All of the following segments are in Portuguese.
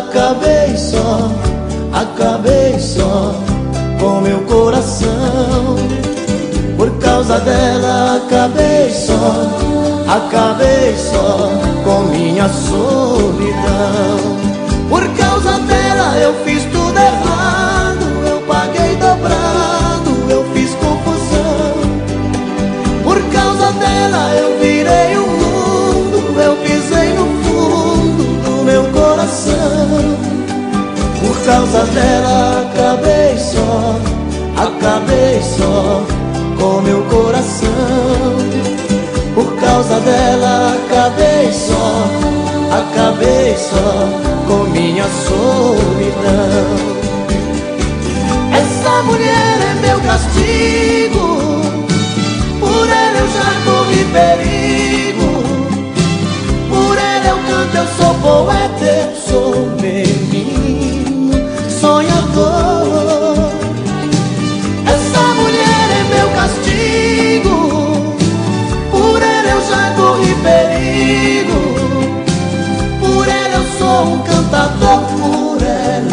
Acabei só, acabei só com meu coração. Por causa dela, acabei só, acabei só com minha solidão. Causa dela acabei só, acabei só com meu coração. Por causa dela acabei só, acabei só com minha solidão. Essa mulher é meu castigo, por ela eu já corri perigo.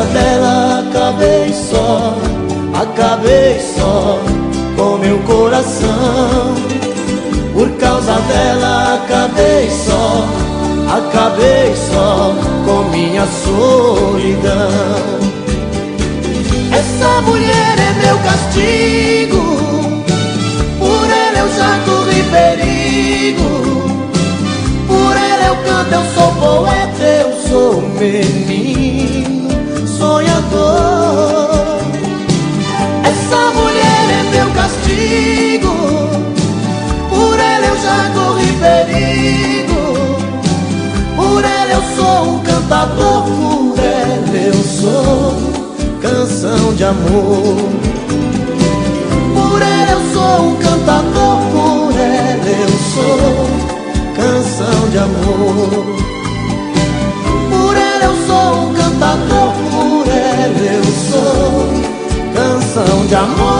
dela acabei só, acabei só com meu coração. Por causa dela acabei só, acabei só com minha solidão. Essa mulher é meu castigo, por ela eu já corri perigo. Por ela eu canto, eu sou poeta, eu sou menino sou um cantador, por ela eu sou canção de amor. Por ela eu sou um cantador, por ela eu sou canção de amor. Por ela eu sou um cantador eu sou canção de amor.